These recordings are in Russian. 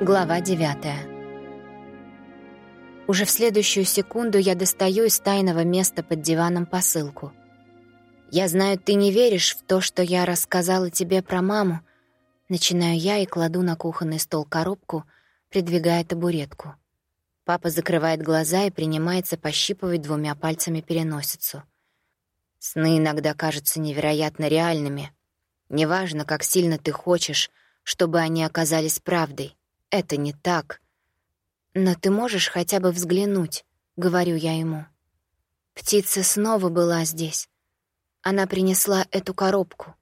Глава 9 Уже в следующую секунду я достаю из тайного места под диваном посылку. «Я знаю, ты не веришь в то, что я рассказала тебе про маму», начинаю я и кладу на кухонный стол коробку, придвигая табуретку. Папа закрывает глаза и принимается пощипывать двумя пальцами переносицу. Сны иногда кажутся невероятно реальными. Неважно, как сильно ты хочешь, чтобы они оказались правдой. Это не так. Но ты можешь хотя бы взглянуть, говорю я ему. Птица снова была здесь. Она принесла эту коробку.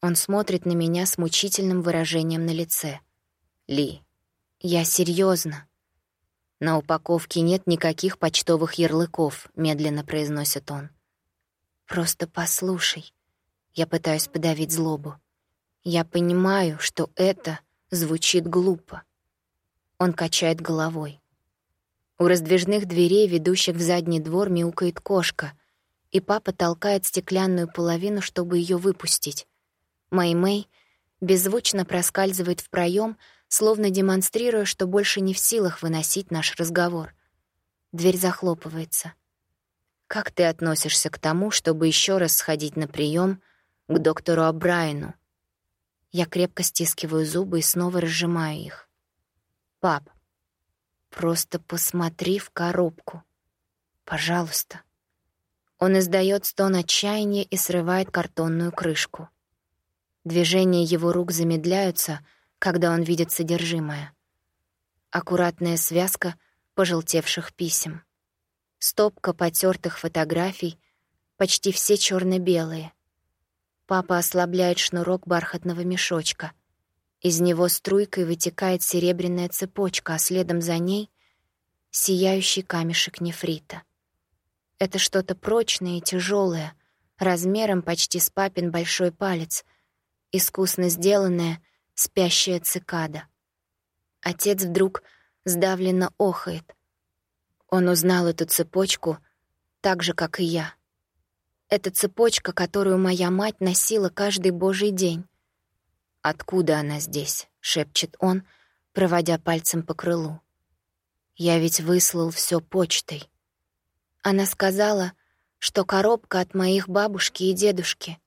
Он смотрит на меня с мучительным выражением на лице. Ли, я серьезно. На упаковке нет никаких почтовых ярлыков, медленно произносит он. Просто послушай. Я пытаюсь подавить злобу. Я понимаю, что это звучит глупо. Он качает головой. У раздвижных дверей, ведущих в задний двор, мяукает кошка, и папа толкает стеклянную половину, чтобы ее выпустить. Мэй-Мэй беззвучно проскальзывает в проем, словно демонстрируя, что больше не в силах выносить наш разговор. Дверь захлопывается. «Как ты относишься к тому, чтобы еще раз сходить на прием к доктору Абрайну?» Я крепко стискиваю зубы и снова разжимаю их. «Пап, просто посмотри в коробку. Пожалуйста». Он издает стон отчаяния и срывает картонную крышку. Движения его рук замедляются, когда он видит содержимое. Аккуратная связка пожелтевших писем. Стопка потертых фотографий, почти все черно белые Папа ослабляет шнурок бархатного мешочка. Из него струйкой вытекает серебряная цепочка, а следом за ней — сияющий камешек нефрита. Это что-то прочное и тяжелое, размером почти с папин большой палец, искусно сделанная спящая цикада. Отец вдруг сдавленно охает. Он узнал эту цепочку так же, как и я. Это цепочка, которую моя мать носила каждый божий день. «Откуда она здесь?» — шепчет он, проводя пальцем по крылу. «Я ведь выслал все почтой». Она сказала, что коробка от моих бабушки и дедушки.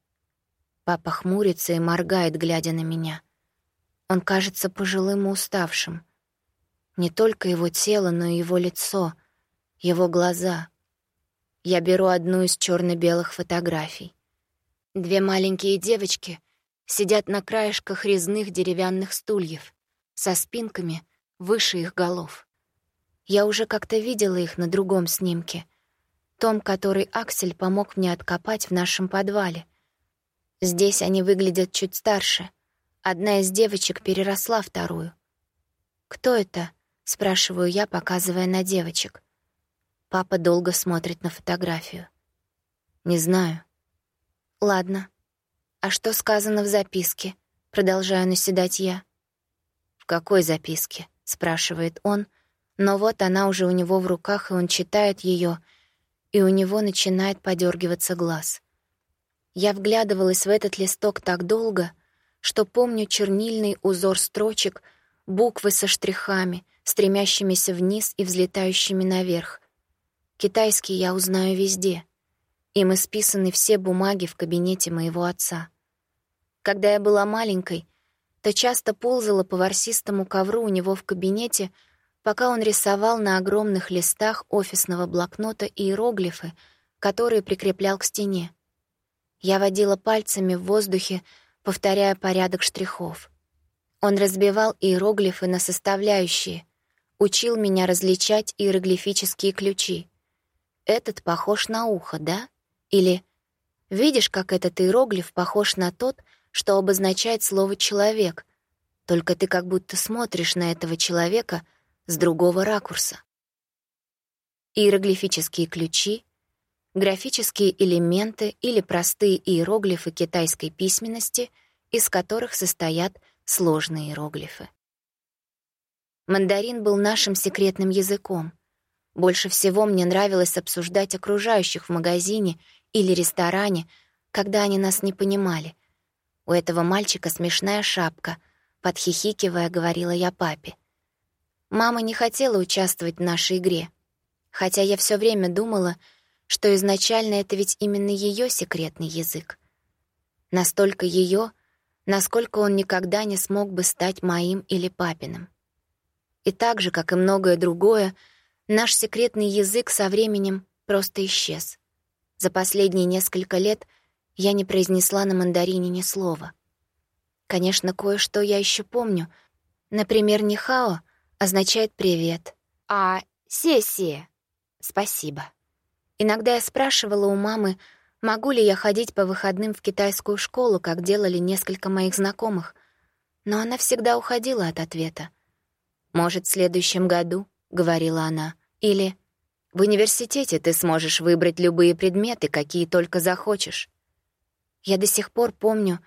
Папа хмурится и моргает, глядя на меня. Он кажется пожилым и уставшим. Не только его тело, но и его лицо, его глаза — я беру одну из черно белых фотографий. Две маленькие девочки сидят на краешках резных деревянных стульев со спинками выше их голов. Я уже как-то видела их на другом снимке, том, который Аксель помог мне откопать в нашем подвале. Здесь они выглядят чуть старше. Одна из девочек переросла вторую. «Кто это?» — спрашиваю я, показывая на девочек. Папа долго смотрит на фотографию. «Не знаю». «Ладно. А что сказано в записке?» Продолжаю наседать я. «В какой записке?» — спрашивает он, но вот она уже у него в руках, и он читает ее, и у него начинает подергиваться глаз. Я вглядывалась в этот листок так долго, что помню чернильный узор строчек, буквы со штрихами, стремящимися вниз и взлетающими наверх — Китайский я узнаю везде. Им исписаны все бумаги в кабинете моего отца. Когда я была маленькой, то часто ползала по ворсистому ковру у него в кабинете, пока он рисовал на огромных листах офисного блокнота иероглифы, которые прикреплял к стене. Я водила пальцами в воздухе, повторяя порядок штрихов. Он разбивал иероглифы на составляющие, учил меня различать иероглифические ключи этот похож на ухо, да? Или видишь, как этот иероглиф похож на тот, что обозначает слово «человек», только ты как будто смотришь на этого человека с другого ракурса. Иероглифические ключи, графические элементы или простые иероглифы китайской письменности, из которых состоят сложные иероглифы. Мандарин был нашим секретным языком, больше всего мне нравилось обсуждать окружающих в магазине или ресторане, когда они нас не понимали. У этого мальчика смешная шапка, подхихикивая, говорила я папе. Мама не хотела участвовать в нашей игре, хотя я все время думала, что изначально это ведь именно ее секретный язык. Настолько ее, насколько он никогда не смог бы стать моим или папиным. И так же, как и многое другое, наш секретный язык со временем просто исчез. За последние несколько лет я не произнесла на мандарине ни слова. Конечно, кое-что я еще помню. Например, «нихао» означает «привет», а «сессия» — «спасибо». Иногда я спрашивала у мамы, могу ли я ходить по выходным в китайскую школу, как делали несколько моих знакомых, но она всегда уходила от ответа. «Может, в следующем году?» — говорила она. Или «В университете ты сможешь выбрать любые предметы, какие только захочешь». Я до сих пор помню,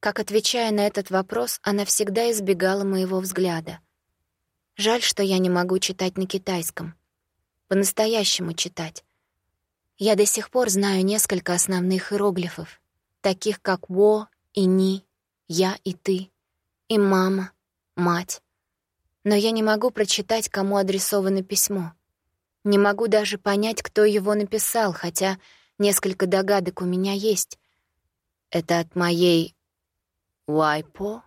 как, отвечая на этот вопрос, она всегда избегала моего взгляда. Жаль, что я не могу читать на китайском. По-настоящему читать. Я до сих пор знаю несколько основных иероглифов, таких как «во» и «ни», «я» и «ты», и «мама», «мать», но я не могу прочитать, кому адресовано письмо. Не могу даже понять, кто его написал, хотя несколько догадок у меня есть. Это от моей «Вайпо»?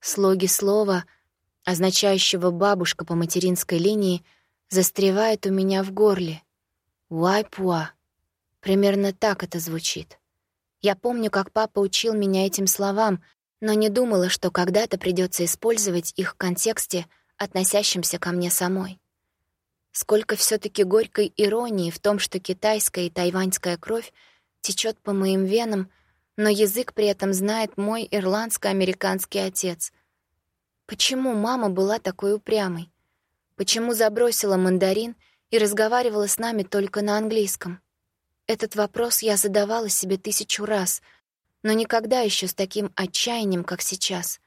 Слоги слова, означающего «бабушка» по материнской линии, застревает у меня в горле. «Вайпуа». Примерно так это звучит. Я помню, как папа учил меня этим словам, но не думала, что когда-то придется использовать их в контексте, относящемся ко мне самой. Сколько все таки горькой иронии в том, что китайская и тайваньская кровь течет по моим венам, но язык при этом знает мой ирландско-американский отец. Почему мама была такой упрямой? Почему забросила мандарин и разговаривала с нами только на английском? Этот вопрос я задавала себе тысячу раз — но никогда еще с таким отчаянием, как сейчас,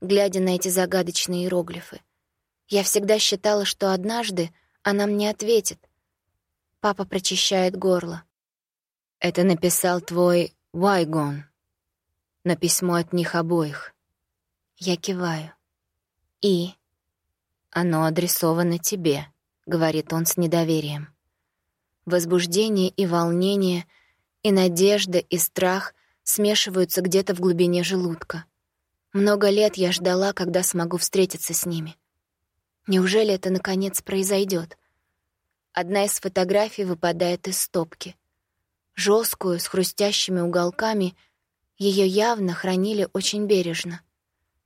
глядя на эти загадочные иероглифы. Я всегда считала, что однажды она мне ответит. Папа прочищает горло. «Это написал твой Вайгон, на письмо от них обоих». Я киваю. «И?» «Оно адресовано тебе», — говорит он с недоверием. Возбуждение и волнение, и надежда, и страх смешиваются где-то в глубине желудка. Много лет я ждала, когда смогу встретиться с ними. Неужели это, наконец, произойдет? Одна из фотографий выпадает из стопки. Жесткую, с хрустящими уголками, ее явно хранили очень бережно.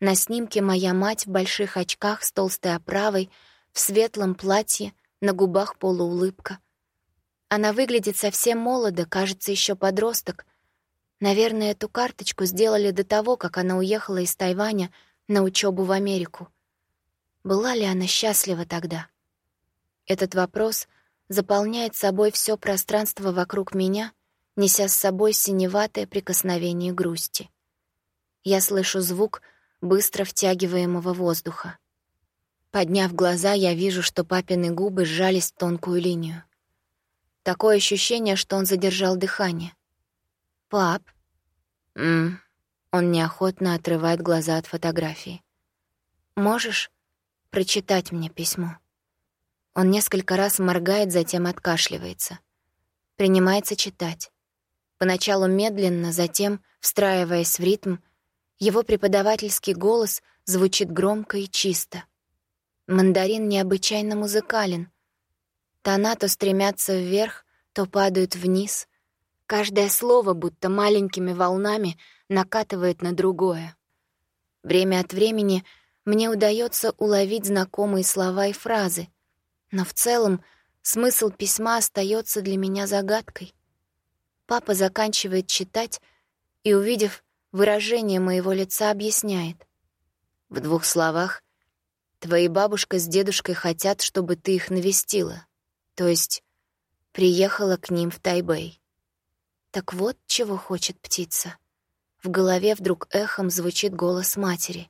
На снимке моя мать в больших очках с толстой оправой, в светлом платье, на губах полуулыбка. Она выглядит совсем молодо, кажется, еще подросток, Наверное, эту карточку сделали до того, как она уехала из Тайваня на учебу в Америку. Была ли она счастлива тогда? Этот вопрос заполняет собой все пространство вокруг меня, неся с собой синеватое прикосновение грусти. Я слышу звук быстро втягиваемого воздуха. Подняв глаза, я вижу, что папины губы сжались в тонкую линию. Такое ощущение, что он задержал дыхание. «Пап?» «М-м». Он неохотно отрывает глаза от фотографии. «Можешь прочитать мне письмо?» Он несколько раз моргает, затем откашливается. Принимается читать. Поначалу медленно, затем, встраиваясь в ритм, его преподавательский голос звучит громко и чисто. Мандарин необычайно музыкален. Тона то стремятся вверх, то падают вниз — Каждое слово будто маленькими волнами накатывает на другое. Время от времени мне удается уловить знакомые слова и фразы, но в целом смысл письма остается для меня загадкой. Папа заканчивает читать и, увидев выражение моего лица, объясняет. В двух словах, твои бабушка с дедушкой хотят, чтобы ты их навестила, то есть приехала к ним в Тайбэй. Так вот, чего хочет птица. В голове вдруг эхом звучит голос матери.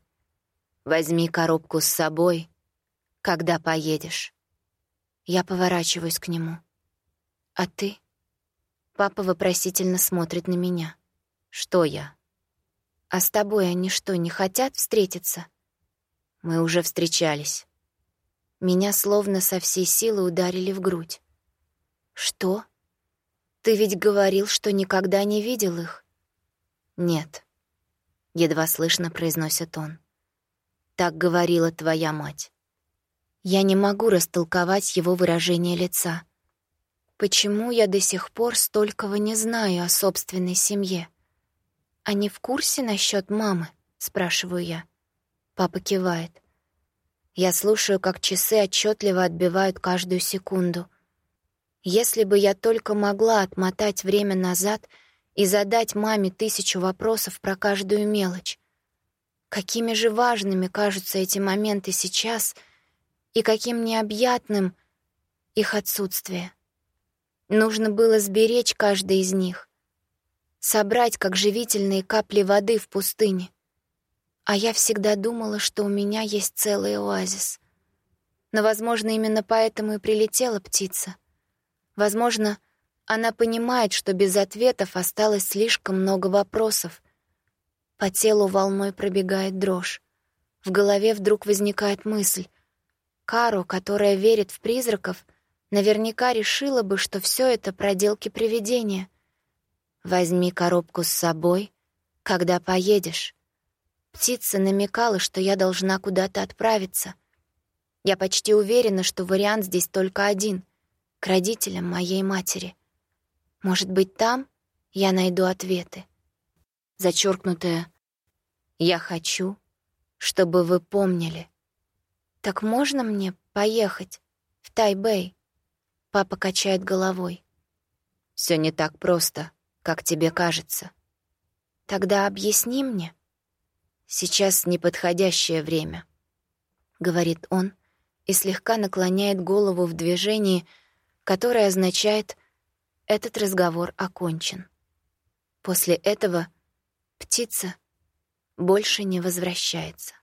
«Возьми коробку с собой, когда поедешь». Я поворачиваюсь к нему. «А ты?» Папа вопросительно смотрит на меня. «Что я?» А с тобой они что, не хотят встретиться? Мы уже встречались. Меня словно со всей силы ударили в грудь. Что? Ты ведь говорил, что никогда не видел их. Нет. Едва слышно произносит он. Так говорила твоя мать. Я не могу растолковать его выражение лица. Почему я до сих пор столького не знаю о собственной семье? Они в курсе насчет мамы? Спрашиваю я. Папа кивает. Я слушаю, как часы отчетливо отбивают каждую секунду. Если бы я только могла отмотать время назад и задать маме тысячу вопросов про каждую мелочь. Какими же важными кажутся эти моменты сейчас и каким необъятным их отсутствие. Нужно было сберечь каждый из них, собрать как живительные капли воды в пустыне. А я всегда думала, что у меня есть целый оазис. Но, возможно, именно поэтому и прилетела птица. Возможно, она понимает, что без ответов осталось слишком много вопросов. По телу волной пробегает дрожь. В голове вдруг возникает мысль. Кару, которая верит в призраков, наверняка решила бы, что все это проделки привидения. «Возьми коробку с собой, когда поедешь». Птица намекала, что я должна куда-то отправиться. Я почти уверена, что вариант здесь только один — к родителям моей матери. Может быть, там я найду ответы. Зачеркнутое «Я хочу, чтобы вы помнили». Так можно мне поехать в Тайбэй? Папа качает головой. Все не так просто, как тебе кажется. Тогда объясни мне. Сейчас неподходящее время, говорит он и слегка наклоняет голову в движении, которое означает «этот разговор окончен». После этого птица больше не возвращается.